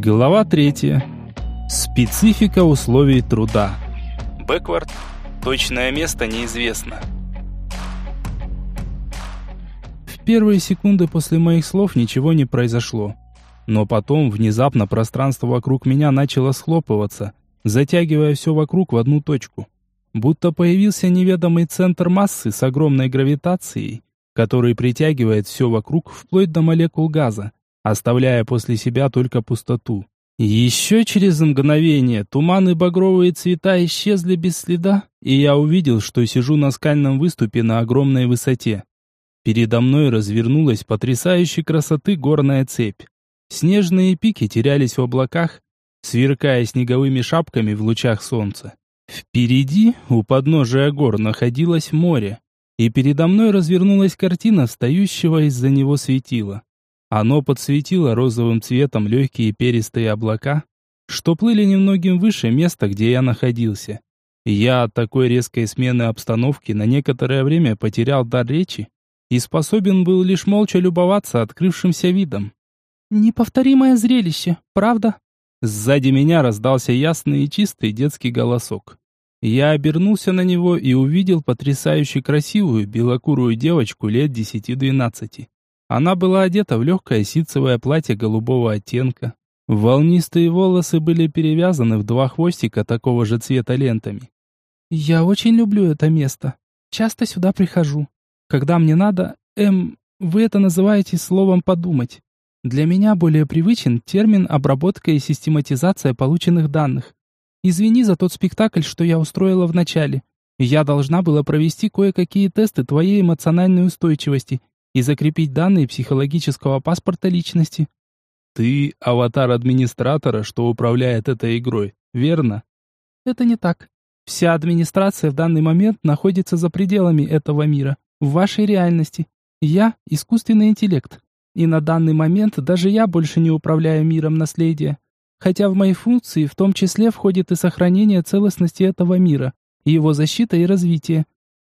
Глава 3. Специфика условий труда. Бэквард. Точное место неизвестно. В первые секунды после моих слов ничего не произошло. Но потом внезапно пространство вокруг меня начало схлопываться, затягивая все вокруг в одну точку. Будто появился неведомый центр массы с огромной гравитацией, который притягивает все вокруг вплоть до молекул газа, оставляя после себя только пустоту. Еще через мгновение туман и багровые цвета исчезли без следа, и я увидел, что сижу на скальном выступе на огромной высоте. Передо мной развернулась потрясающей красоты горная цепь. Снежные пики терялись в облаках, сверкая снеговыми шапками в лучах солнца. Впереди, у подножия гор, находилось море, и передо мной развернулась картина встающего из-за него светила. Оно подсветило розовым цветом легкие перистые облака, что плыли немногим выше места, где я находился. Я от такой резкой смены обстановки на некоторое время потерял дар речи и способен был лишь молча любоваться открывшимся видом. «Неповторимое зрелище, правда?» Сзади меня раздался ясный и чистый детский голосок. Я обернулся на него и увидел потрясающе красивую белокурую девочку лет десяти-двенадцати. Она была одета в легкое ситцевое платье голубого оттенка. Волнистые волосы были перевязаны в два хвостика такого же цвета лентами. «Я очень люблю это место. Часто сюда прихожу. Когда мне надо, эм, вы это называете словом «подумать». Для меня более привычен термин «обработка и систематизация полученных данных». Извини за тот спектакль, что я устроила в начале. Я должна была провести кое-какие тесты твоей эмоциональной устойчивости и закрепить данные психологического паспорта личности. Ты аватар администратора, что управляет этой игрой, верно? Это не так. Вся администрация в данный момент находится за пределами этого мира, в вашей реальности. Я — искусственный интеллект. И на данный момент даже я больше не управляю миром наследия. Хотя в мои функции в том числе входит и сохранение целостности этого мира, его защита и развитие.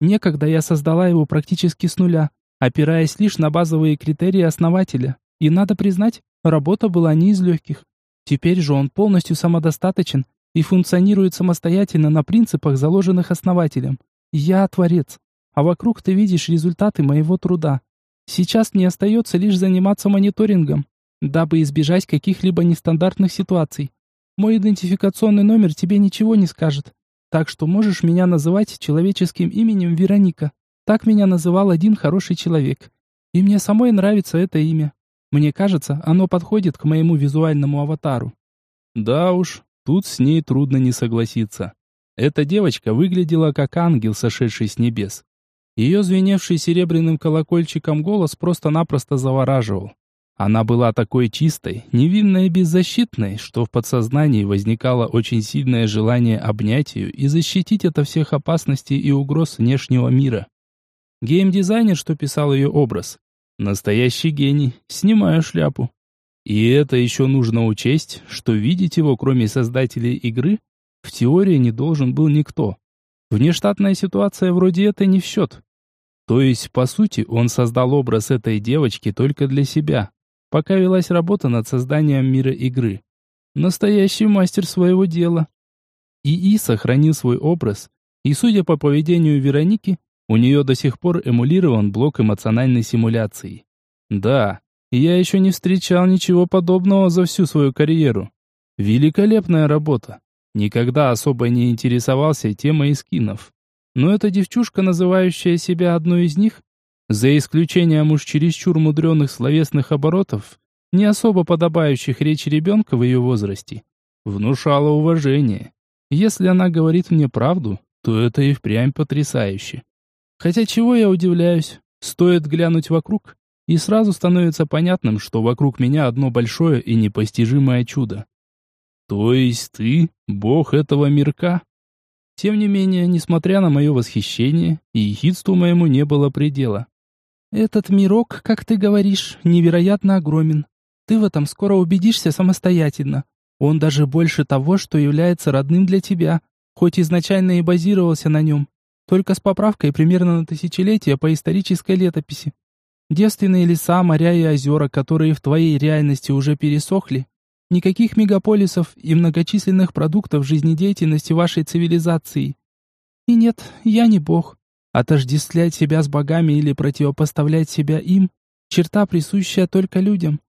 Некогда я создала его практически с нуля, опираясь лишь на базовые критерии основателя. И надо признать, работа была не из легких. Теперь же он полностью самодостаточен и функционирует самостоятельно на принципах, заложенных основателем. Я творец, а вокруг ты видишь результаты моего труда. Сейчас мне остается лишь заниматься мониторингом, дабы избежать каких-либо нестандартных ситуаций. Мой идентификационный номер тебе ничего не скажет, так что можешь меня называть человеческим именем Вероника. Так меня называл один хороший человек. И мне самой нравится это имя. Мне кажется, оно подходит к моему визуальному аватару. Да уж, тут с ней трудно не согласиться. Эта девочка выглядела как ангел, сошедший с небес. Ее звеневший серебряным колокольчиком голос просто-напросто завораживал. Она была такой чистой, невинной и беззащитной, что в подсознании возникало очень сильное желание обнять ее и защитить от всех опасностей и угроз внешнего мира. Геймдизайнер, что писал ее образ. Настоящий гений, снимаю шляпу. И это еще нужно учесть, что видеть его, кроме создателей игры, в теории не должен был никто. Внештатная ситуация вроде этой не в счет. То есть, по сути, он создал образ этой девочки только для себя, пока велась работа над созданием мира игры. Настоящий мастер своего дела. ИИ сохранил свой образ, и, судя по поведению Вероники, у нее до сих пор эмулирован блок эмоциональной симуляции. Да, я еще не встречал ничего подобного за всю свою карьеру. Великолепная работа. Никогда особо не интересовался темой скинов. Но эта девчушка, называющая себя одной из них, за исключением уж чересчур мудреных словесных оборотов, не особо подобающих речи ребенка в ее возрасте, внушала уважение. Если она говорит мне правду, то это и впрямь потрясающе. Хотя чего я удивляюсь? Стоит глянуть вокруг, и сразу становится понятным, что вокруг меня одно большое и непостижимое чудо. То есть ты бог этого мирка? Тем не менее, несмотря на мое восхищение, и ехидству моему не было предела. Этот мирок, как ты говоришь, невероятно огромен. Ты в этом скоро убедишься самостоятельно. Он даже больше того, что является родным для тебя, хоть изначально и базировался на нем только с поправкой примерно на тысячелетие по исторической летописи. Девственные леса, моря и озера, которые в твоей реальности уже пересохли, Никаких мегаполисов и многочисленных продуктов жизнедеятельности вашей цивилизации. И нет, я не бог. Отождествлять себя с богами или противопоставлять себя им – черта, присущая только людям.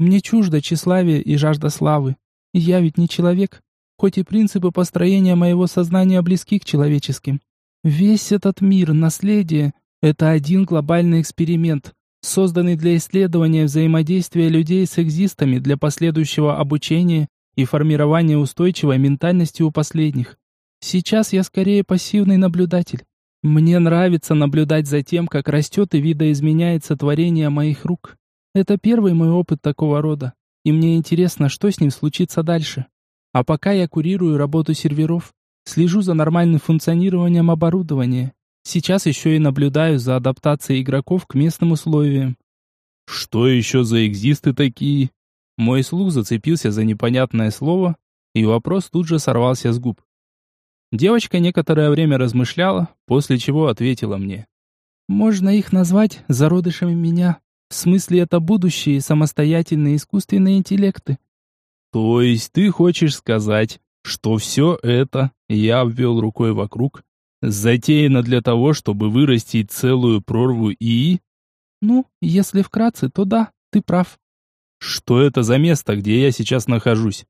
Мне чуждо тщеславие и жажда славы. Я ведь не человек, хоть и принципы построения моего сознания близки к человеческим. Весь этот мир, наследие – это один глобальный эксперимент, созданный для исследования взаимодействия людей с экзистами для последующего обучения и формирования устойчивой ментальности у последних. Сейчас я скорее пассивный наблюдатель. Мне нравится наблюдать за тем, как растет и видоизменяется творение моих рук. Это первый мой опыт такого рода, и мне интересно, что с ним случится дальше. А пока я курирую работу серверов, слежу за нормальным функционированием оборудования, Сейчас еще и наблюдаю за адаптацией игроков к местным условиям. Что еще за экзисты такие? Мой слух зацепился за непонятное слово, и вопрос тут же сорвался с губ. Девочка некоторое время размышляла, после чего ответила мне. «Можно их назвать зародышами меня. В смысле, это будущие самостоятельные искусственные интеллекты». «То есть ты хочешь сказать, что все это, я обвел рукой вокруг, Затеяно для того, чтобы вырастить целую прорву ИИ? Ну, если вкратце, то да, ты прав. Что это за место, где я сейчас нахожусь?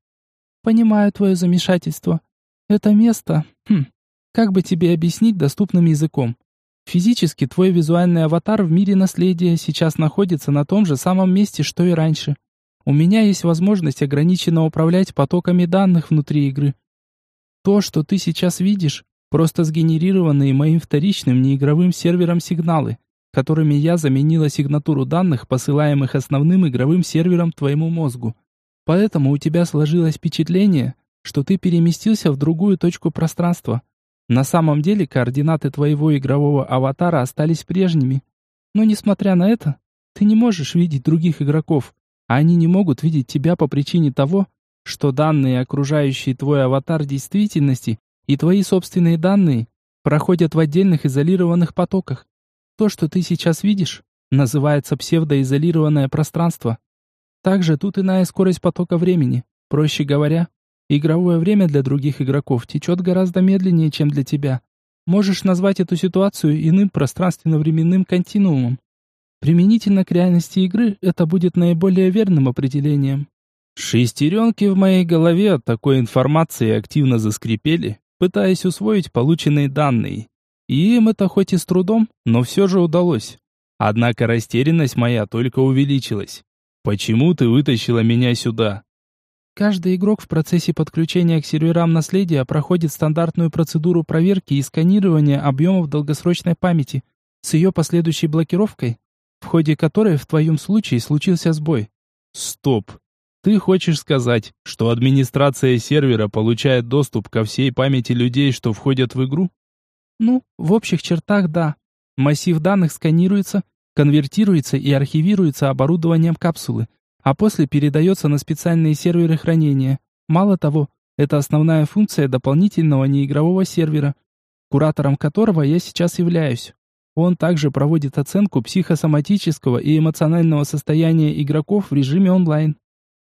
Понимаю твое замешательство. Это место, хм, как бы тебе объяснить доступным языком? Физически твой визуальный аватар в мире наследия сейчас находится на том же самом месте, что и раньше. У меня есть возможность ограниченно управлять потоками данных внутри игры. То, что ты сейчас видишь, Просто сгенерированные моим вторичным неигровым сервером сигналы, которыми я заменила сигнатуру данных, посылаемых основным игровым сервером твоему мозгу. Поэтому у тебя сложилось впечатление, что ты переместился в другую точку пространства. На самом деле координаты твоего игрового аватара остались прежними. Но несмотря на это, ты не можешь видеть других игроков, а они не могут видеть тебя по причине того, что данные, окружающие твой аватар действительности, и твои собственные данные проходят в отдельных изолированных потоках. То, что ты сейчас видишь, называется псевдоизолированное пространство. Также тут иная скорость потока времени. Проще говоря, игровое время для других игроков течет гораздо медленнее, чем для тебя. Можешь назвать эту ситуацию иным пространственно-временным континуумом. Применительно к реальности игры это будет наиболее верным определением. Шестеренки в моей голове от такой информации активно заскрипели, пытаясь усвоить полученные данные. И им это хоть и с трудом, но все же удалось. Однако растерянность моя только увеличилась. Почему ты вытащила меня сюда? Каждый игрок в процессе подключения к серверам наследия проходит стандартную процедуру проверки и сканирования объемов долгосрочной памяти с ее последующей блокировкой, в ходе которой в твоем случае случился сбой. Стоп. Ты хочешь сказать, что администрация сервера получает доступ ко всей памяти людей, что входят в игру? Ну, в общих чертах да. Массив данных сканируется, конвертируется и архивируется оборудованием капсулы, а после передается на специальные серверы хранения. Мало того, это основная функция дополнительного неигрового сервера, куратором которого я сейчас являюсь. Он также проводит оценку психосоматического и эмоционального состояния игроков в режиме онлайн.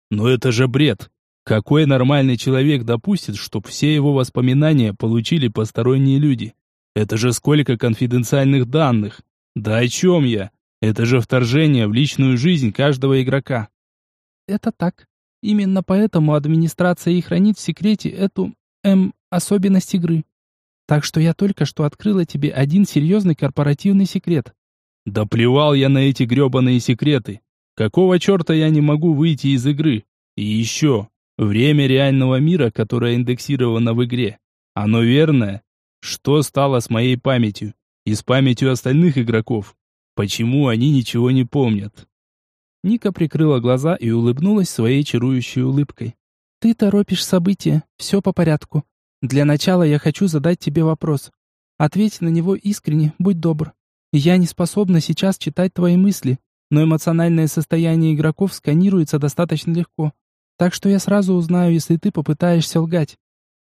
Но это же бред. Какой нормальный человек допустит, чтоб все его воспоминания получили посторонние люди? Это же сколько конфиденциальных данных. Да о чем я? Это же вторжение в личную жизнь каждого игрока. Это так. Именно поэтому администрация и хранит в секрете эту, эм, особенность игры. Так что я только что открыла тебе один серьезный корпоративный секрет. Да плевал я на эти гребаные секреты. Какого черта я не могу выйти из игры? И еще, время реального мира, которое индексировано в игре, оно верное? Что стало с моей памятью? И с памятью остальных игроков? Почему они ничего не помнят? Ника прикрыла глаза и улыбнулась своей чарующей улыбкой. «Ты торопишь события, все по порядку. Для начала я хочу задать тебе вопрос. Ответь на него искренне, будь добр. Я не способна сейчас читать твои мысли, но эмоциональное состояние игроков сканируется достаточно легко. Так что я сразу узнаю, если ты попытаешься лгать.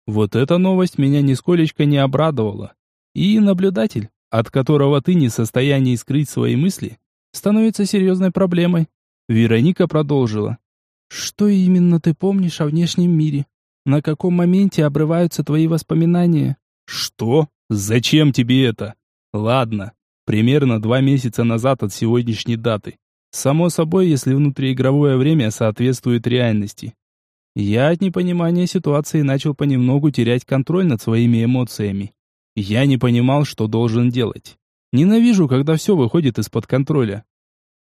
Вот эта новость меня нисколечко не обрадовала. И наблюдатель, от которого ты не в состоянии скрыть свои мысли, становится серьезной проблемой. Вероника продолжила. Что именно ты помнишь о внешнем мире? На каком моменте обрываются твои воспоминания? Что? Зачем тебе это? Ладно, примерно два месяца назад от сегодняшней даты. Само собой, если внутриигровое время соответствует реальности. Я от непонимания ситуации начал понемногу терять контроль над своими эмоциями. Я не понимал, что должен делать. Ненавижу, когда все выходит из-под контроля.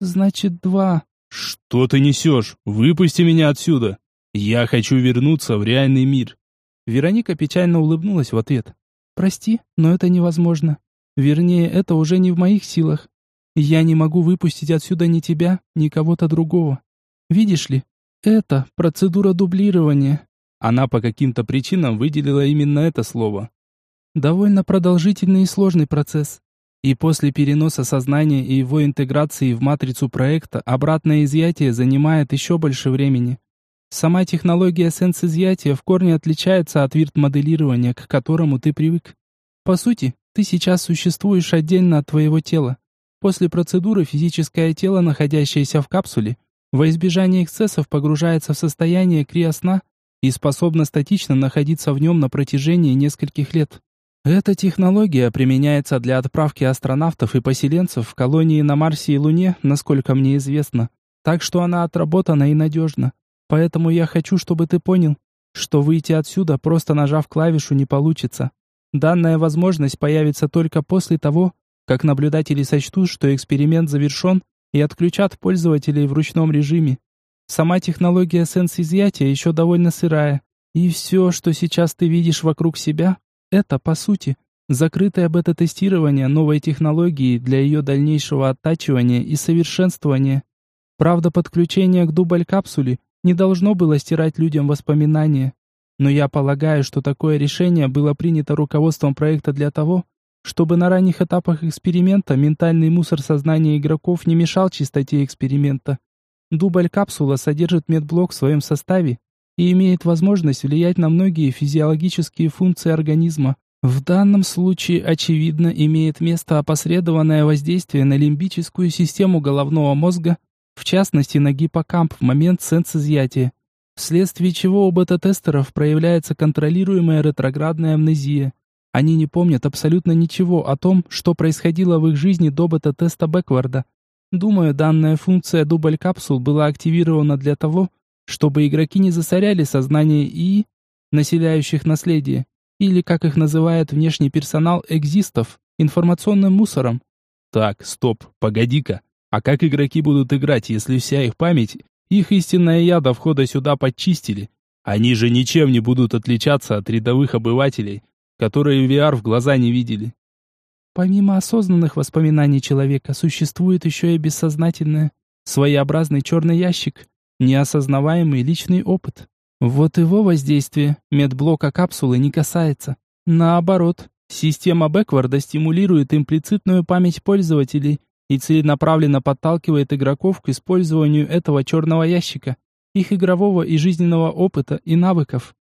Значит, два. Что ты несешь? Выпусти меня отсюда. Я хочу вернуться в реальный мир. Вероника печально улыбнулась в ответ. Прости, но это невозможно. Вернее, это уже не в моих силах. Я не могу выпустить отсюда ни тебя, ни кого-то другого. Видишь ли, это процедура дублирования. Она по каким-то причинам выделила именно это слово. Довольно продолжительный и сложный процесс. И после переноса сознания и его интеграции в матрицу проекта обратное изъятие занимает еще больше времени. Сама технология сенс-изъятия в корне отличается от вирт-моделирования, к которому ты привык. По сути, ты сейчас существуешь отдельно от твоего тела. После процедуры физическое тело, находящееся в капсуле, во избежание эксцессов погружается в состояние криосна и способно статично находиться в нем на протяжении нескольких лет. Эта технология применяется для отправки астронавтов и поселенцев в колонии на Марсе и Луне, насколько мне известно. Так что она отработана и надежна. Поэтому я хочу, чтобы ты понял, что выйти отсюда, просто нажав клавишу, не получится. Данная возможность появится только после того, как наблюдатели сочтут, что эксперимент завершен и отключат пользователей в ручном режиме. Сама технология сенс-изъятия еще довольно сырая, и все, что сейчас ты видишь вокруг себя, это, по сути, закрытое бета-тестирование новой технологии для ее дальнейшего оттачивания и совершенствования. Правда, подключение к дубль-капсуле не должно было стирать людям воспоминания. Но я полагаю, что такое решение было принято руководством проекта для того, чтобы на ранних этапах эксперимента ментальный мусор сознания игроков не мешал чистоте эксперимента. Дубль-капсула содержит медблок в своем составе и имеет возможность влиять на многие физиологические функции организма. В данном случае, очевидно, имеет место опосредованное воздействие на лимбическую систему головного мозга, в частности на гиппокамп в момент сенс-изъятия, вследствие чего у бета-тестеров проявляется контролируемая ретроградная амнезия. Они не помнят абсолютно ничего о том, что происходило в их жизни до бета-теста Бэкварда. Думаю, данная функция дубль-капсул была активирована для того, чтобы игроки не засоряли сознание и населяющих наследие, или, как их называет внешний персонал, экзистов, информационным мусором. Так, стоп, погоди-ка. А как игроки будут играть, если вся их память, их истинное я до входа сюда подчистили? Они же ничем не будут отличаться от рядовых обывателей, которые VR в глаза не видели. Помимо осознанных воспоминаний человека, существует еще и бессознательное, своеобразный черный ящик, неосознаваемый личный опыт. Вот его воздействие медблока капсулы не касается. Наоборот, система Бэкварда стимулирует имплицитную память пользователей и целенаправленно подталкивает игроков к использованию этого черного ящика, их игрового и жизненного опыта и навыков.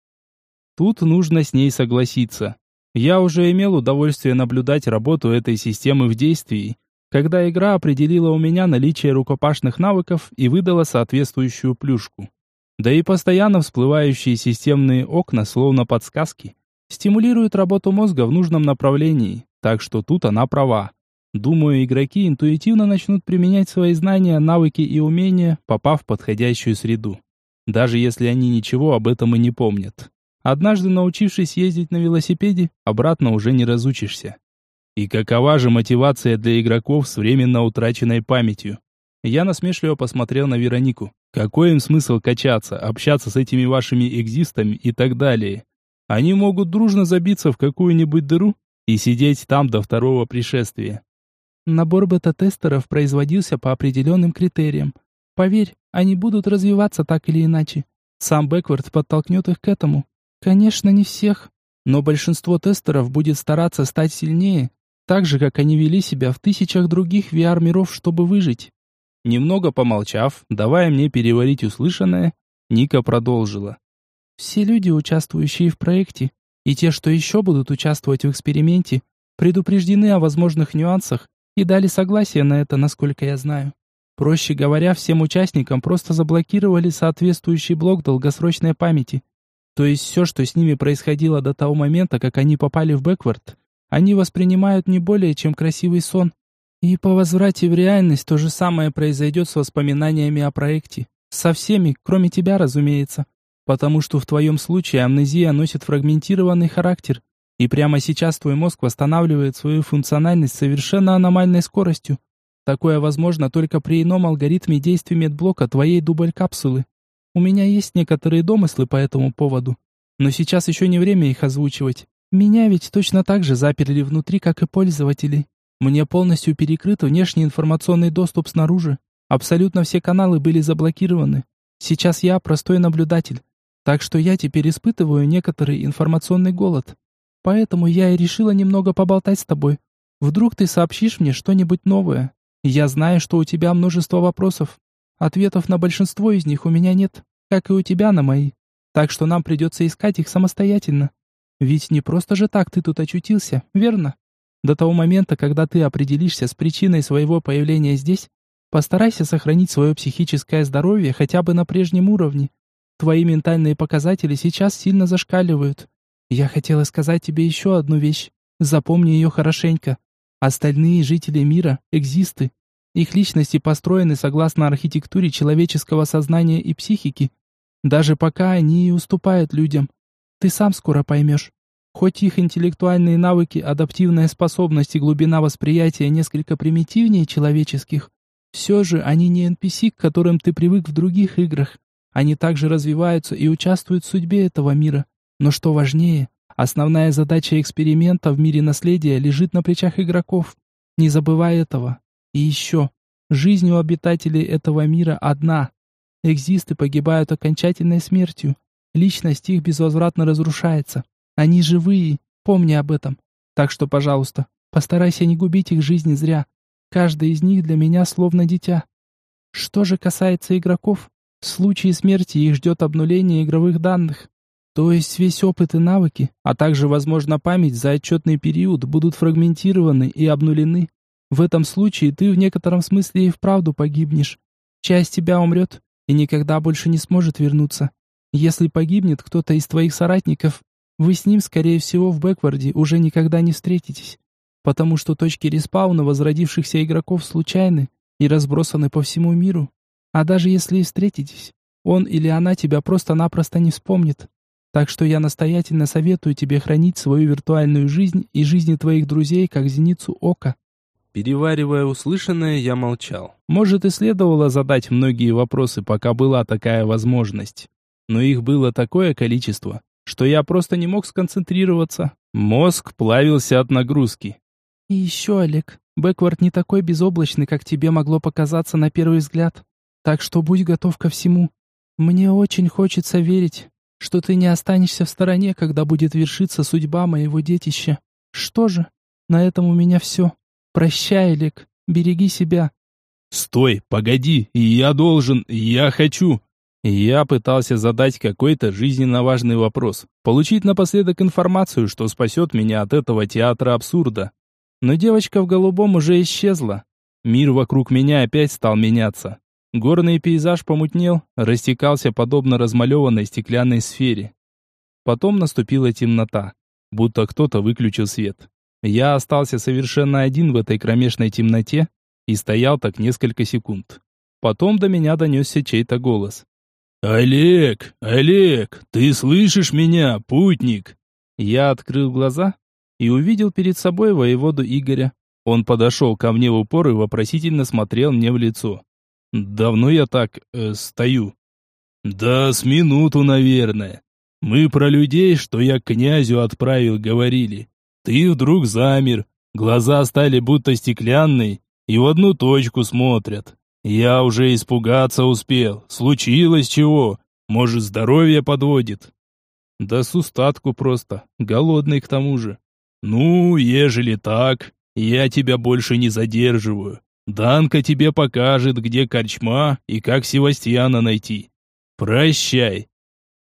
Тут нужно с ней согласиться. Я уже имел удовольствие наблюдать работу этой системы в действии, когда игра определила у меня наличие рукопашных навыков и выдала соответствующую плюшку. Да и постоянно всплывающие системные окна, словно подсказки, стимулируют работу мозга в нужном направлении, так что тут она права. Думаю, игроки интуитивно начнут применять свои знания, навыки и умения, попав в подходящую среду. Даже если они ничего об этом и не помнят. Однажды научившись ездить на велосипеде, обратно уже не разучишься. И какова же мотивация для игроков с временно утраченной памятью? Я насмешливо посмотрел на Веронику. Какой им смысл качаться, общаться с этими вашими экзистами и так далее? Они могут дружно забиться в какую-нибудь дыру и сидеть там до второго пришествия. Набор бета-тестеров производился по определенным критериям. Поверь, они будут развиваться так или иначе. Сам Бэквард подтолкнет их к этому. Конечно, не всех, но большинство тестеров будет стараться стать сильнее, так же, как они вели себя в тысячах других VR-миров, чтобы выжить. Немного помолчав, давая мне переварить услышанное, Ника продолжила. Все люди, участвующие в проекте, и те, что еще будут участвовать в эксперименте, предупреждены о возможных нюансах и дали согласие на это, насколько я знаю. Проще говоря, всем участникам просто заблокировали соответствующий блок долгосрочной памяти. То есть все, что с ними происходило до того момента, как они попали в бэквард, они воспринимают не более чем красивый сон. И по возврате в реальность то же самое произойдет с воспоминаниями о проекте. Со всеми, кроме тебя, разумеется. Потому что в твоем случае амнезия носит фрагментированный характер, и прямо сейчас твой мозг восстанавливает свою функциональность совершенно аномальной скоростью. Такое возможно только при ином алгоритме действия медблока твоей дубль-капсулы. У меня есть некоторые домыслы по этому поводу, но сейчас еще не время их озвучивать. Меня ведь точно так же заперли внутри, как и пользователей. Мне полностью перекрыт внешний информационный доступ снаружи. Абсолютно все каналы были заблокированы. Сейчас я простой наблюдатель, так что я теперь испытываю некоторый информационный голод. Поэтому я и решила немного поболтать с тобой. Вдруг ты сообщишь мне что-нибудь новое. Я знаю, что у тебя множество вопросов. Ответов на большинство из них у меня нет, как и у тебя на мои. Так что нам придется искать их самостоятельно. Ведь не просто же так ты тут очутился, верно? До того момента, когда ты определишься с причиной своего появления здесь, постарайся сохранить свое психическое здоровье хотя бы на прежнем уровне. Твои ментальные показатели сейчас сильно зашкаливают. Я хотела сказать тебе еще одну вещь. Запомни ее хорошенько. Остальные жители мира – экзисты. Их личности построены согласно архитектуре человеческого сознания и психики. Даже пока они и уступают людям. Ты сам скоро поймешь. Хоть их интеллектуальные навыки, адаптивная способность и глубина восприятия несколько примитивнее человеческих, все же они не NPC, к которым ты привык в других играх. Они также развиваются и участвуют в судьбе этого мира. Но что важнее, основная задача эксперимента в мире наследия лежит на плечах игроков. Не забывай этого. И еще, жизнь у обитателей этого мира одна. Экзисты погибают окончательной смертью. Личность их безвозвратно разрушается. Они живые, помни об этом. Так что, пожалуйста, постарайся не губить их жизни зря. Каждый из них для меня словно дитя. Что же касается игроков, в случае смерти их ждет обнуление игровых данных. То есть весь опыт и навыки, а также, возможно, память за отчетный период будут фрагментированы и обнулены. В этом случае ты в некотором смысле и вправду погибнешь. Часть тебя умрет и никогда больше не сможет вернуться. Если погибнет кто-то из твоих соратников, вы с ним, скорее всего, в Бэкварде уже никогда не встретитесь, потому что точки респауна возродившихся игроков случайны и разбросаны по всему миру. А даже если и встретитесь, он или она тебя просто-напросто не вспомнит. Так что я настоятельно советую тебе хранить свою виртуальную жизнь и жизни твоих друзей как зеницу ока. Переваривая услышанное, я молчал. Может, и следовало задать многие вопросы, пока была такая возможность. Но их было такое количество, что я просто не мог сконцентрироваться. Мозг плавился от нагрузки. И еще, Олег, Бэквард не такой безоблачный, как тебе могло показаться на первый взгляд. Так что будь готов ко всему. Мне очень хочется верить, что ты не останешься в стороне, когда будет вершиться судьба моего детища. Что же, на этом у меня все. Прощай, Элик, береги себя. Стой, погоди, я должен, я хочу. Я пытался задать какой-то жизненно важный вопрос, получить напоследок информацию, что спасет меня от этого театра абсурда. Но девочка в голубом уже исчезла. Мир вокруг меня опять стал меняться. Горный пейзаж помутнел, растекался подобно размалеванной стеклянной сфере. Потом наступила темнота, будто кто-то выключил свет. Я остался совершенно один в этой кромешной темноте и стоял так несколько секунд. Потом до меня донесся чей-то голос. «Олег! Олег! Ты слышишь меня, путник?» Я открыл глаза и увидел перед собой воеводу Игоря. Он подошел ко мне в упор и вопросительно смотрел мне в лицо. Давно я так э, стою. Да с минуту, наверное. Мы про людей, что я к князю отправил, говорили. Ты вдруг замер, глаза стали будто стеклянные и в одну точку смотрят. Я уже испугаться успел. Случилось чего? Может, здоровье подводит? Да с устатку просто, голодный к тому же. Ну, ежели так, я тебя больше не задерживаю. Данка тебе покажет, где корчма и как Севастьяна найти. Прощай.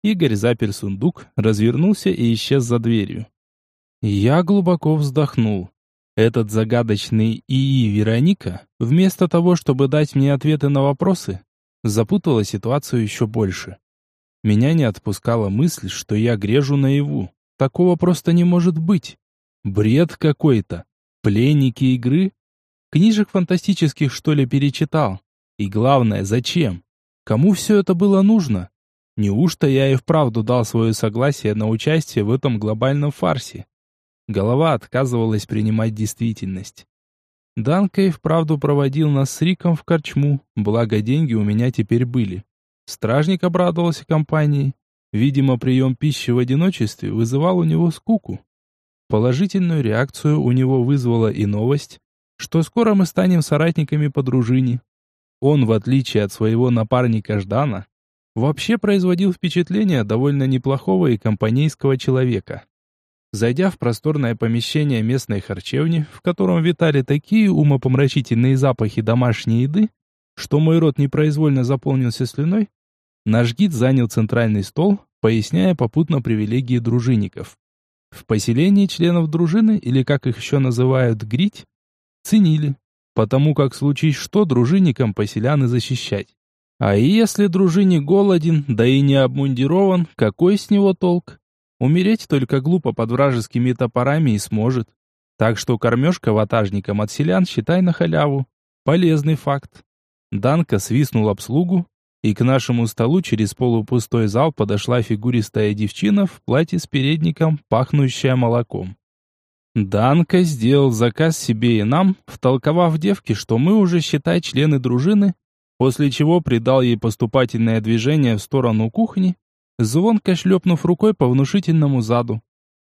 Игорь запер сундук, развернулся и исчез за дверью. Я глубоко вздохнул. Этот загадочный ИИ Вероника, вместо того, чтобы дать мне ответы на вопросы, запутала ситуацию еще больше. Меня не отпускала мысль, что я грежу наяву. Такого просто не может быть. Бред какой-то. Пленники игры? Книжек фантастических, что ли, перечитал? И главное, зачем? Кому все это было нужно? Неужто я и вправду дал свое согласие на участие в этом глобальном фарсе? Голова отказывалась принимать действительность. Данка и вправду проводил нас с Риком в корчму, благо деньги у меня теперь были. Стражник обрадовался компании. Видимо, прием пищи в одиночестве вызывал у него скуку. Положительную реакцию у него вызвала и новость, что скоро мы станем соратниками по дружине. Он, в отличие от своего напарника Ждана, вообще производил впечатление довольно неплохого и компанейского человека. Зайдя в просторное помещение местной харчевни, в котором витали такие умопомрачительные запахи домашней еды, что мой рот непроизвольно заполнился слюной, наш гид занял центральный стол, поясняя попутно привилегии дружинников. В поселении членов дружины, или как их еще называют, грить, ценили, потому как случае что дружинникам поселян защищать. А если дружинник голоден, да и не обмундирован, какой с него толк? Умереть только глупо под вражескими топорами и сможет. Так что кормежка ватажникам от селян считай на халяву. Полезный факт. Данка свистнул обслугу, и к нашему столу через полупустой зал подошла фигуристая девчина в платье с передником, пахнущая молоком. Данка сделал заказ себе и нам, втолковав девке, что мы уже, считай, члены дружины, после чего придал ей поступательное движение в сторону кухни, звонко шлепнув рукой по внушительному заду.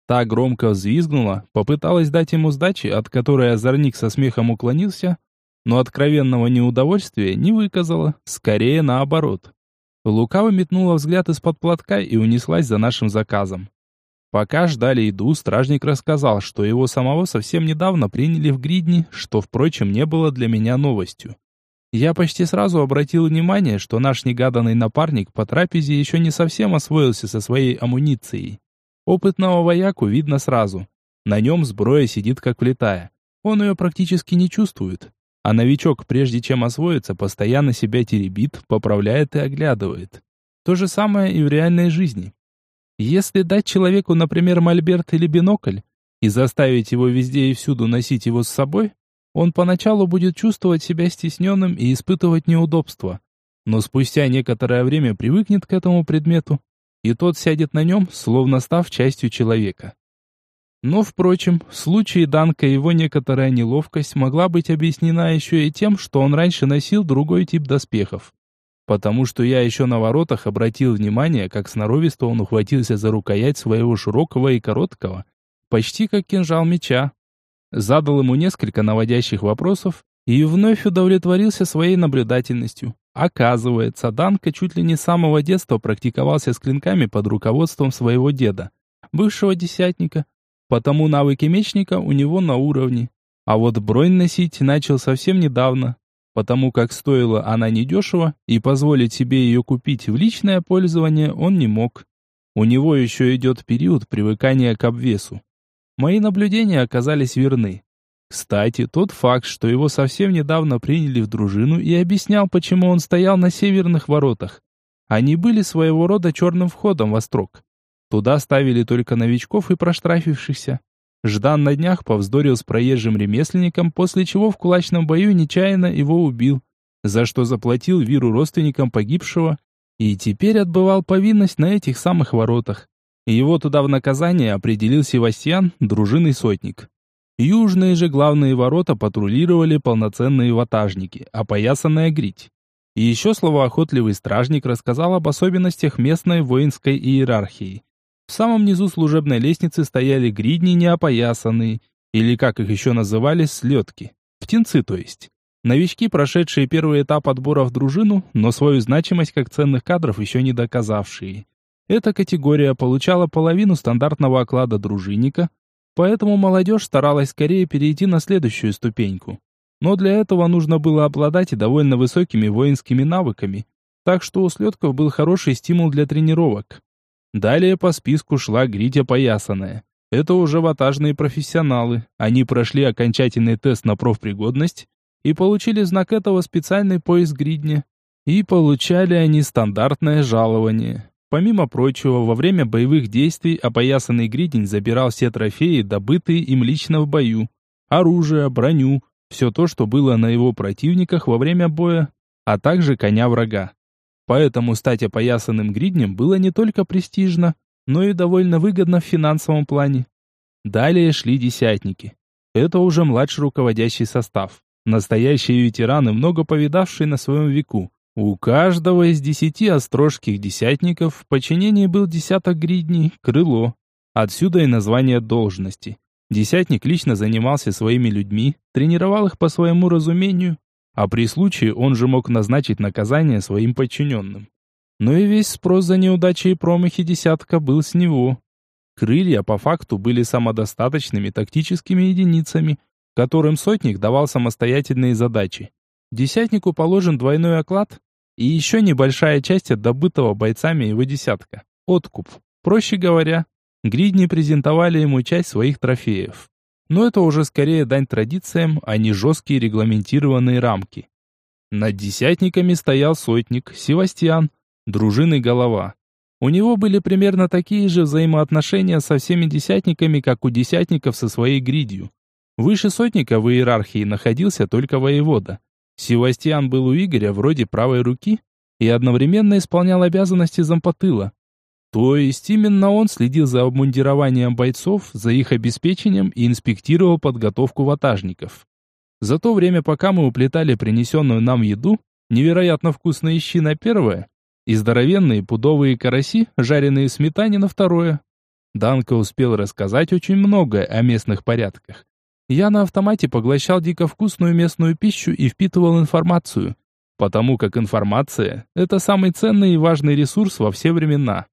Та громко взвизгнула, попыталась дать ему сдачи, от которой озорник со смехом уклонился, но откровенного неудовольствия не выказала, скорее наоборот. Лукаво метнула взгляд из-под платка и унеслась за нашим заказом. Пока ждали еду, стражник рассказал, что его самого совсем недавно приняли в Гридни, что, впрочем, не было для меня новостью. Я почти сразу обратил внимание, что наш негаданный напарник по трапезе еще не совсем освоился со своей амуницией. Опытного вояку видно сразу. На нем сброя сидит как влетая. Он ее практически не чувствует. А новичок, прежде чем освоиться, постоянно себя теребит, поправляет и оглядывает. То же самое и в реальной жизни. Если дать человеку, например, мольберт или бинокль, и заставить его везде и всюду носить его с собой, он поначалу будет чувствовать себя стесненным и испытывать неудобства. Но спустя некоторое время привыкнет к этому предмету, и тот сядет на нем, словно став частью человека. Но, впрочем, в случае Данка его некоторая неловкость могла быть объяснена еще и тем, что он раньше носил другой тип доспехов. Потому что я еще на воротах обратил внимание, как сноровисто он ухватился за рукоять своего широкого и короткого, почти как кинжал меча. Задал ему несколько наводящих вопросов и вновь удовлетворился своей наблюдательностью. Оказывается, Данка чуть ли не с самого детства практиковался с клинками под руководством своего деда, бывшего десятника, Потому навыки мечника у него на уровне. А вот бронь носить начал совсем недавно, потому как стоила она недешево, и позволить себе ее купить в личное пользование он не мог. У него еще идет период привыкания к обвесу. Мои наблюдения оказались верны. Кстати, тот факт, что его совсем недавно приняли в дружину и объяснял, почему он стоял на северных воротах. Они были своего рода черным входом во строк. Туда ставили только новичков и проштрафившихся. Ждан на днях повздорил с проезжим ремесленником, после чего в кулачном бою нечаянно его убил, за что заплатил Виру родственникам погибшего и теперь отбывал повинность на этих самых воротах. Его туда в наказание определил Севастьян, дружинный сотник. Южные же главные ворота патрулировали полноценные ватажники, опоясанная грить. И еще словоохотливый стражник рассказал об особенностях местной воинской иерархии. В самом низу служебной лестницы стояли гридни неопоясанные, или как их еще называли, слетки. Птенцы, то есть. Новички, прошедшие первый этап отбора в дружину, но свою значимость как ценных кадров еще не доказавшие. Эта категория получала половину стандартного оклада дружинника, поэтому молодежь старалась скорее перейти на следующую ступеньку. Но для этого нужно было обладать и довольно высокими воинскими навыками, так что у слетков был хороший стимул для тренировок. Далее по списку шла грить опоясанная. Это уже ватажные профессионалы. Они прошли окончательный тест на профпригодность и получили знак этого специальный пояс гридня. И получали они стандартное жалование. Помимо прочего, во время боевых действий опоясанный гридень забирал все трофеи, добытые им лично в бою. Оружие, броню, все то, что было на его противниках во время боя, а также коня врага. Поэтому стать опоясанным гриднем было не только престижно, но и довольно выгодно в финансовом плане. Далее шли десятники. Это уже младший руководящий состав. Настоящие ветераны, много повидавшие на своем веку. У каждого из десяти острожских десятников в подчинении был десяток гридней, крыло. Отсюда и название должности. Десятник лично занимался своими людьми, тренировал их по своему разумению, а при случае он же мог назначить наказание своим подчиненным. Но и весь спрос за неудачи и промахи десятка был с него. Крылья по факту были самодостаточными тактическими единицами, которым сотник давал самостоятельные задачи. Десятнику положен двойной оклад и еще небольшая часть от добытого бойцами его десятка. Откуп. Проще говоря, гридни презентовали ему часть своих трофеев. Но это уже скорее дань традициям, а не жесткие регламентированные рамки. Над десятниками стоял сотник, Севастьян, дружины голова. У него были примерно такие же взаимоотношения со всеми десятниками, как у десятников со своей гридью. Выше сотника в иерархии находился только воевода. Севастьян был у Игоря вроде правой руки и одновременно исполнял обязанности зампотыла. То есть именно он следил за обмундированием бойцов, за их обеспечением и инспектировал подготовку ватажников. За то время, пока мы уплетали принесенную нам еду, невероятно вкусные щи на первое, и здоровенные пудовые караси, жареные сметане на второе. Данка успел рассказать очень многое о местных порядках. Я на автомате поглощал дико вкусную местную пищу и впитывал информацию, потому как информация – это самый ценный и важный ресурс во все времена.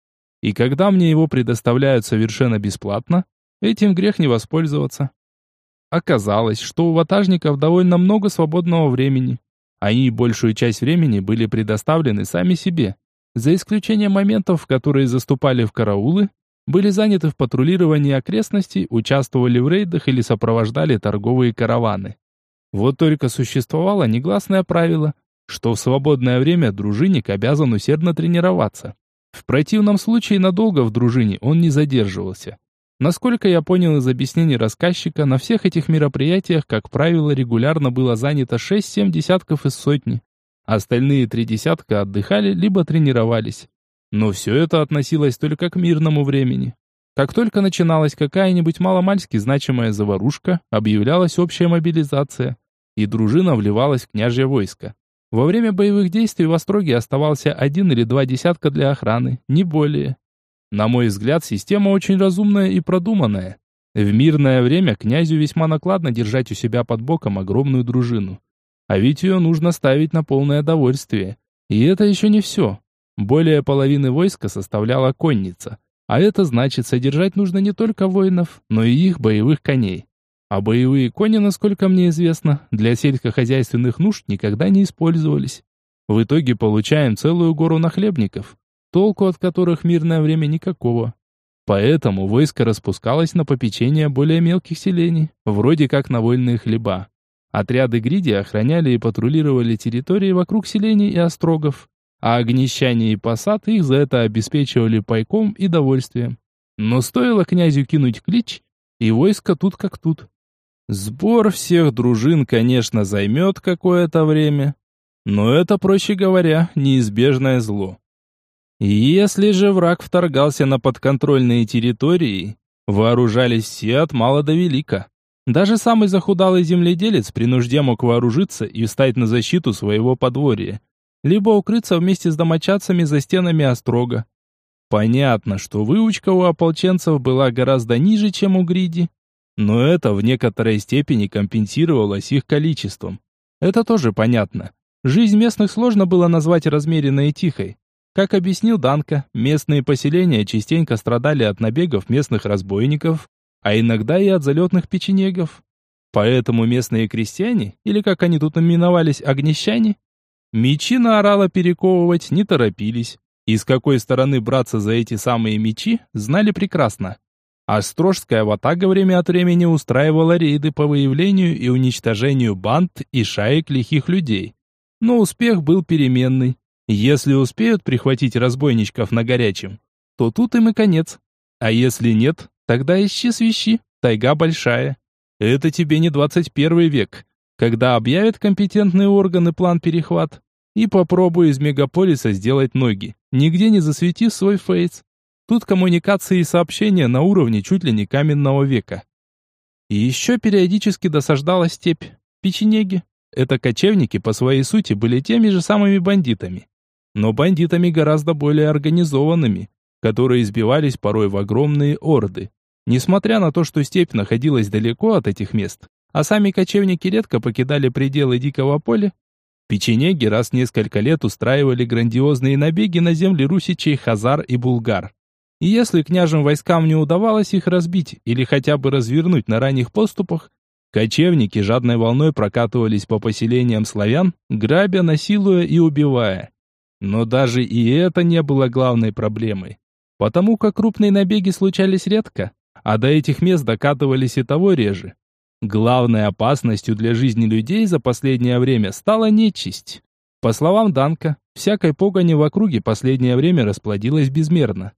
И когда мне его предоставляют совершенно бесплатно, этим грех не воспользоваться. Оказалось, что у ватажников довольно много свободного времени. Они большую часть времени были предоставлены сами себе. За исключением моментов, которые заступали в караулы, были заняты в патрулировании окрестностей, участвовали в рейдах или сопровождали торговые караваны. Вот только существовало негласное правило, что в свободное время дружинник обязан усердно тренироваться. В противном случае надолго в дружине он не задерживался. Насколько я понял из объяснений рассказчика, на всех этих мероприятиях, как правило, регулярно было занято 6-7 десятков из сотни. Остальные три десятка отдыхали либо тренировались. Но все это относилось только к мирному времени. Как только начиналась какая-нибудь маломальски значимая заварушка, объявлялась общая мобилизация, и дружина вливалась в княжье войско. Во время боевых действий в Остроге оставался один или два десятка для охраны, не более. На мой взгляд, система очень разумная и продуманная. В мирное время князю весьма накладно держать у себя под боком огромную дружину. А ведь ее нужно ставить на полное довольствие. И это еще не все. Более половины войска составляла конница. А это значит, содержать нужно не только воинов, но и их боевых коней. А боевые кони, насколько мне известно, для сельскохозяйственных нужд никогда не использовались. В итоге получаем целую гору нахлебников, толку от которых мирное время никакого. Поэтому войско распускалось на попечение более мелких селений, вроде как на вольные хлеба. Отряды гриди охраняли и патрулировали территории вокруг селений и острогов, а огнещане и посад их за это обеспечивали пайком и довольствием. Но стоило князю кинуть клич, и войско тут как тут. Сбор всех дружин, конечно, займет какое-то время, но это, проще говоря, неизбежное зло. Если же враг вторгался на подконтрольные территории, вооружались все от мала до велика. Даже самый захудалый земледелец при нужде мог вооружиться и встать на защиту своего подворья, либо укрыться вместе с домочадцами за стенами острога. Понятно, что выучка у ополченцев была гораздо ниже, чем у Гриди, но это в некоторой степени компенсировалось их количеством. Это тоже понятно. Жизнь местных сложно было назвать размеренной и тихой. Как объяснил Данка, местные поселения частенько страдали от набегов местных разбойников, а иногда и от залетных печенегов. Поэтому местные крестьяне, или как они тут именовались, огнещане, мечи на орала перековывать не торопились. И с какой стороны браться за эти самые мечи, знали прекрасно. Острожская ватага время от времени устраивала рейды по выявлению и уничтожению банд и шаек лихих людей. Но успех был переменный. Если успеют прихватить разбойничков на горячем, то тут им и конец. А если нет, тогда ищи свищи, тайга большая. Это тебе не 21 век, когда объявят компетентные органы план перехват. И попробуй из мегаполиса сделать ноги, нигде не засветив свой фейс. Тут коммуникации и сообщения на уровне чуть ли не каменного века. И еще периодически досаждала степь. Печенеги. Это кочевники по своей сути были теми же самыми бандитами. Но бандитами гораздо более организованными, которые избивались порой в огромные орды. Несмотря на то, что степь находилась далеко от этих мест, а сами кочевники редко покидали пределы дикого поля, печенеги раз в несколько лет устраивали грандиозные набеги на земли русичей, хазар и булгар. И если княжим войскам не удавалось их разбить или хотя бы развернуть на ранних поступах, кочевники жадной волной прокатывались по поселениям славян, грабя, насилуя и убивая. Но даже и это не было главной проблемой. Потому как крупные набеги случались редко, а до этих мест докатывались и того реже. Главной опасностью для жизни людей за последнее время стала нечисть. По словам Данка, всякой погони в округе последнее время расплодилась безмерно.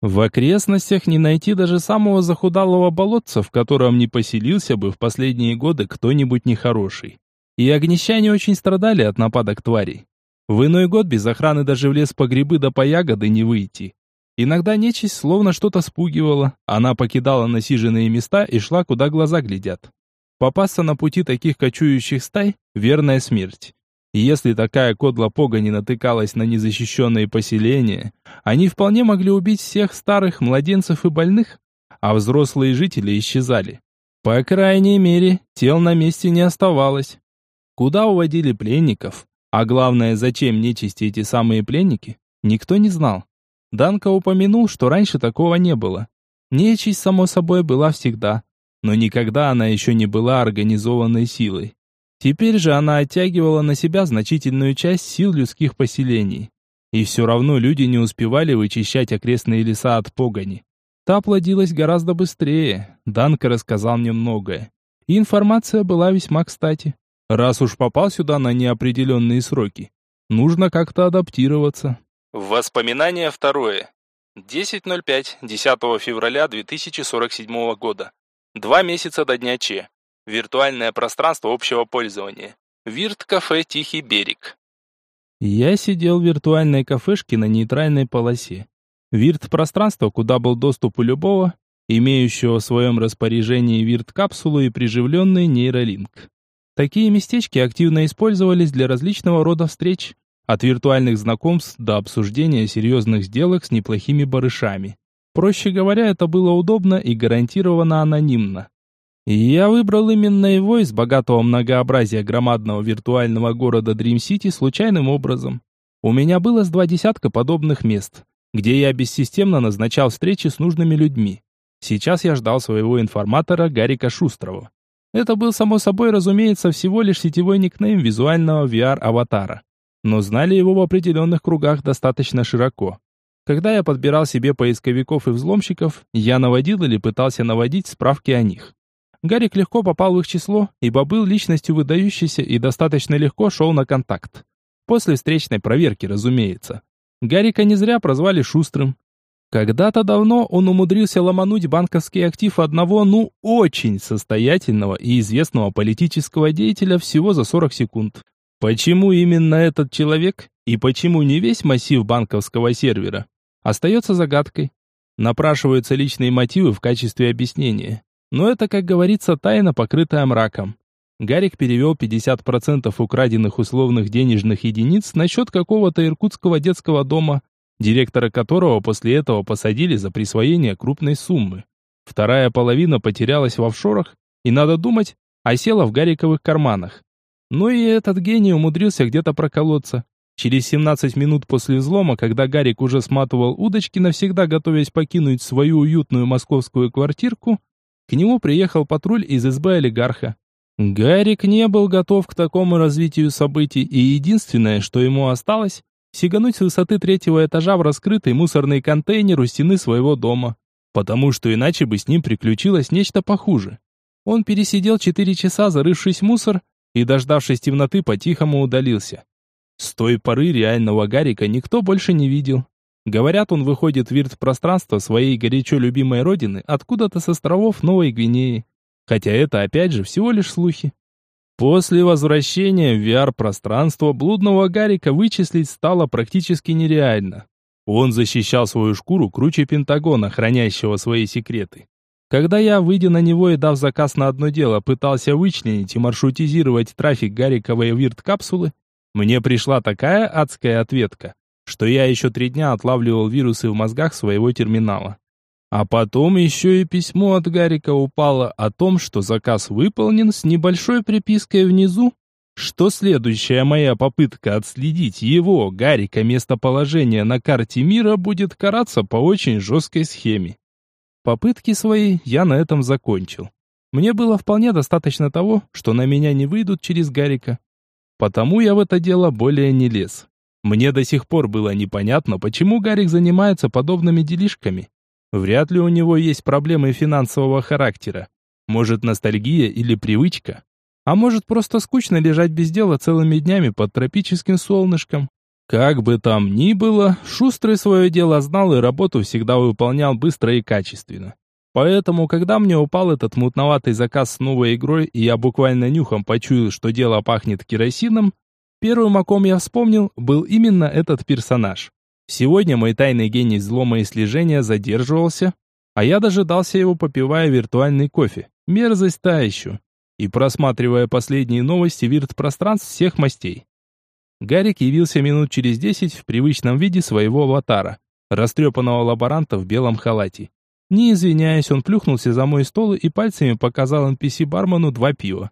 В окрестностях не найти даже самого захудалого болотца, в котором не поселился бы в последние годы кто-нибудь нехороший. И огнещане очень страдали от нападок тварей. В иной год без охраны даже в лес по грибы да по ягоды не выйти. Иногда нечисть словно что-то спугивала, она покидала насиженные места и шла, куда глаза глядят. Попасться на пути таких кочующих стай – верная смерть. Если такая кодла погони натыкалась на незащищенные поселения, они вполне могли убить всех старых, младенцев и больных, а взрослые жители исчезали. По крайней мере, тел на месте не оставалось. Куда уводили пленников, а главное, зачем нечисти эти самые пленники, никто не знал. Данка упомянул, что раньше такого не было. Нечисть, само собой, была всегда, но никогда она еще не была организованной силой. Теперь же она оттягивала на себя значительную часть сил людских поселений. И все равно люди не успевали вычищать окрестные леса от погони. Та плодилась гораздо быстрее. Данка рассказал мне многое. И информация была весьма кстати. Раз уж попал сюда на неопределенные сроки, нужно как-то адаптироваться. Воспоминание второе. 10.05, 10 февраля 2047 года. Два месяца до дня Че. Виртуальное пространство общего пользования. Вирт-кафе «Тихий берег». Я сидел в виртуальной кафешке на нейтральной полосе. Вирт-пространство, куда был доступ у любого, имеющего в своем распоряжении вирт-капсулу и приживленный нейролинк. Такие местечки активно использовались для различного рода встреч, от виртуальных знакомств до обсуждения серьезных сделок с неплохими барышами. Проще говоря, это было удобно и гарантированно анонимно. Я выбрал именно его из богатого многообразия громадного виртуального города Dream City случайным образом. У меня было с два десятка подобных мест, где я бессистемно назначал встречи с нужными людьми. Сейчас я ждал своего информатора Гарика Шустрова. Это был, само собой, разумеется, всего лишь сетевой никнейм визуального VR-аватара. Но знали его в определенных кругах достаточно широко. Когда я подбирал себе поисковиков и взломщиков, я наводил или пытался наводить справки о них. Гарик легко попал в их число, ибо был личностью выдающейся и достаточно легко шел на контакт. После встречной проверки, разумеется. Гарика не зря прозвали Шустрым. Когда-то давно он умудрился ломануть банковский актив одного, ну, очень состоятельного и известного политического деятеля всего за 40 секунд. Почему именно этот человек и почему не весь массив банковского сервера, остается загадкой. Напрашиваются личные мотивы в качестве объяснения. Но это, как говорится, тайна, покрытая мраком. Гарик перевел 50% украденных условных денежных единиц на счет какого-то иркутского детского дома, директора которого после этого посадили за присвоение крупной суммы. Вторая половина потерялась в офшорах, и, надо думать, осела в Гариковых карманах. Но и этот гений умудрился где-то проколоться. Через 17 минут после взлома, когда Гарик уже сматывал удочки, навсегда готовясь покинуть свою уютную московскую квартирку, к нему приехал патруль из СБ олигарха. Гарик не был готов к такому развитию событий, и единственное, что ему осталось, сигануть с высоты третьего этажа в раскрытый мусорный контейнер у стены своего дома. потому что иначе бы с ним приключилось нечто похуже. Он пересидел четыре часа, зарывшись в мусор, и, дождавшись темноты, по-тихому удалился. С той поры реального Гарика никто больше не видел. Говорят, он выходит в вирт-пространство своей горячо любимой родины откуда-то с островов Новой Гвинеи. Хотя это опять же всего лишь слухи. После возвращения в VR-пространство блудного Гарика вычислить стало практически нереально. Он защищал свою шкуру круче Пентагона, хранящего свои секреты. Когда я, выйдя на него и дав заказ на одно дело, пытался вычленить и маршрутизировать трафик Гариковой вирт-капсулы, мне пришла такая адская ответка, что я еще три дня отлавливал вирусы в мозгах своего терминала. А потом еще и письмо от Гарика упало о том, что заказ выполнен с небольшой припиской внизу, что следующая моя попытка отследить его, Гарика, местоположение на карте мира будет караться по очень жесткой схеме. Попытки свои я на этом закончил. Мне было вполне достаточно того, что на меня не выйдут через Гарика. Потому я в это дело более не лез. Мне до сих пор было непонятно, почему Гарик занимается подобными делишками. Вряд ли у него есть проблемы финансового характера. Может, ностальгия или привычка? А может, просто скучно лежать без дела целыми днями под тропическим солнышком? Как бы там ни было, Шустрый свое дело знал и работу всегда выполнял быстро и качественно. Поэтому, когда мне упал этот мутноватый заказ с новой игрой, и я буквально нюхом почуял, что дело пахнет керосином, первым, о ком я вспомнил, был именно этот персонаж. Сегодня мой тайный гений взлома и слежения задерживался, а я дожидался его, попивая виртуальный кофе. Мерзость та еще и просматривая последние новости вирт-пространств всех мастей. Гарик явился минут через десять в привычном виде своего аватара, растрепанного лаборанта в белом халате. Не извиняясь, он плюхнулся за мой стол и пальцами показал NPC-бармену два пива.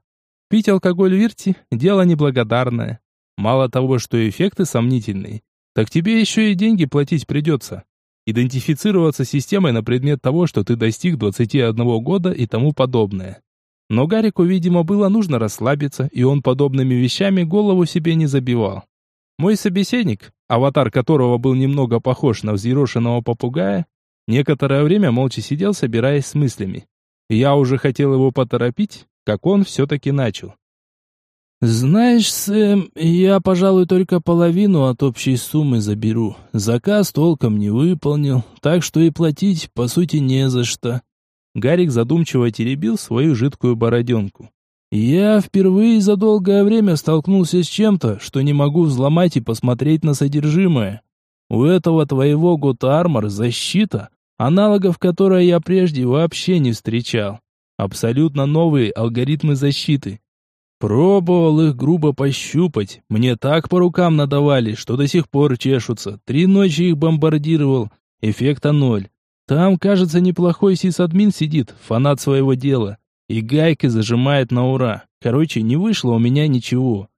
Пить алкоголь вирте – дело неблагодарное. Мало того, что эффекты сомнительные, так тебе еще и деньги платить придется. Идентифицироваться системой на предмет того, что ты достиг 21 года и тому подобное. Но Гарику, видимо, было нужно расслабиться, и он подобными вещами голову себе не забивал. Мой собеседник, аватар которого был немного похож на взъерошенного попугая, некоторое время молча сидел, собираясь с мыслями. Я уже хотел его поторопить, как он все-таки начал. «Знаешь, Сэм, я, пожалуй, только половину от общей суммы заберу. Заказ толком не выполнил, так что и платить, по сути, не за что. Гарик задумчиво теребил свою жидкую бороденку. «Я впервые за долгое время столкнулся с чем-то, что не могу взломать и посмотреть на содержимое. У этого твоего Готармор защита, аналогов которой я прежде вообще не встречал. Абсолютно новые алгоритмы защиты. Пробовал их грубо пощупать, мне так по рукам надавали, что до сих пор чешутся. Три ночи их бомбардировал, эффекта ноль. Там, кажется, неплохой сисадмин сидит, фанат своего дела. И гайкой зажимает на ура. Короче, не вышло у меня ничего.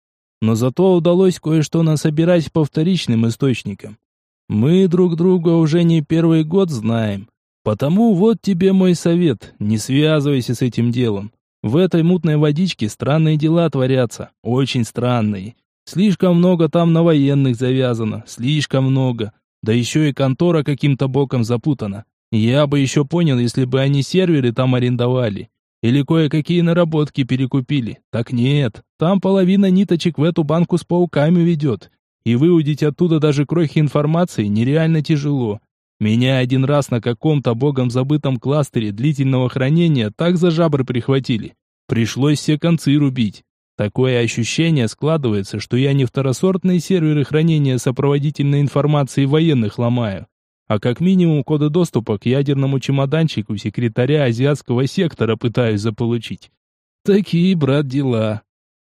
Но зато удалось кое-что насобирать по вторичным источникам. Мы друг друга уже не первый год знаем. Потому вот тебе мой совет, не связывайся с этим делом. В этой мутной водичке странные дела творятся, очень странные. Слишком много там на военных завязано, слишком много. Да еще и контора каким-то боком запутана. Я бы еще понял, если бы они серверы там арендовали. Или кое-какие наработки перекупили. Так нет, там половина ниточек в эту банку с пауками ведет. И выудить оттуда даже крохи информации нереально тяжело. Меня один раз на каком-то богом забытом кластере длительного хранения так за жабры прихватили. Пришлось все концы рубить. Такое ощущение складывается, что я не второсортные серверы хранения сопроводительной информации военных ломаю, а как минимум коды доступа к ядерному чемоданчику секретаря азиатского сектора пытаюсь заполучить. Такие, брат, дела.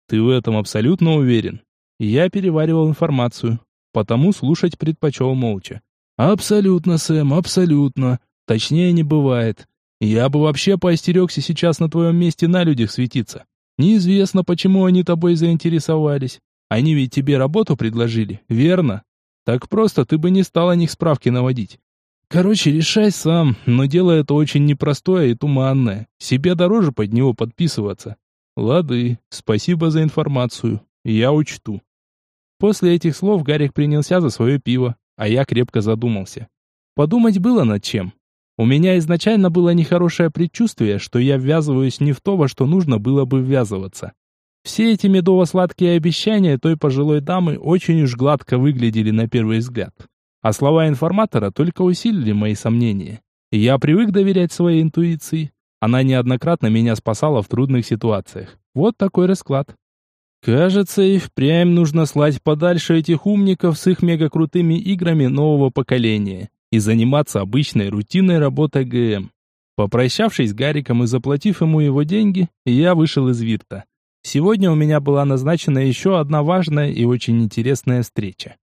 Ты в этом абсолютно уверен? Я переваривал информацию, потому слушать предпочел молча. Абсолютно, Сэм, абсолютно. Точнее не бывает. Я бы вообще поостерегся сейчас на твоем месте на людях светиться. Неизвестно, почему они тобой заинтересовались. Они ведь тебе работу предложили, верно? Так просто ты бы не стал о них справки наводить. Короче, решай сам, но дело это очень непростое и туманное. Себе дороже под него подписываться. Лады, спасибо за информацию. Я учту. После этих слов Гарик принялся за свое пиво, а я крепко задумался. Подумать было над чем. У меня изначально было нехорошее предчувствие, что я ввязываюсь не в то, во что нужно было бы ввязываться. Все эти медово-сладкие обещания той пожилой дамы очень уж гладко выглядели на первый взгляд. А слова информатора только усилили мои сомнения. Я привык доверять своей интуиции. Она неоднократно меня спасала в трудных ситуациях. Вот такой расклад. Кажется, и впрямь нужно слать подальше этих умников с их мегакрутыми играми нового поколения и заниматься обычной рутинной работой ГМ. Попрощавшись с Гариком и заплатив ему его деньги, я вышел из Вирта. Сегодня у меня была назначена еще одна важная и очень интересная встреча.